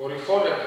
Corre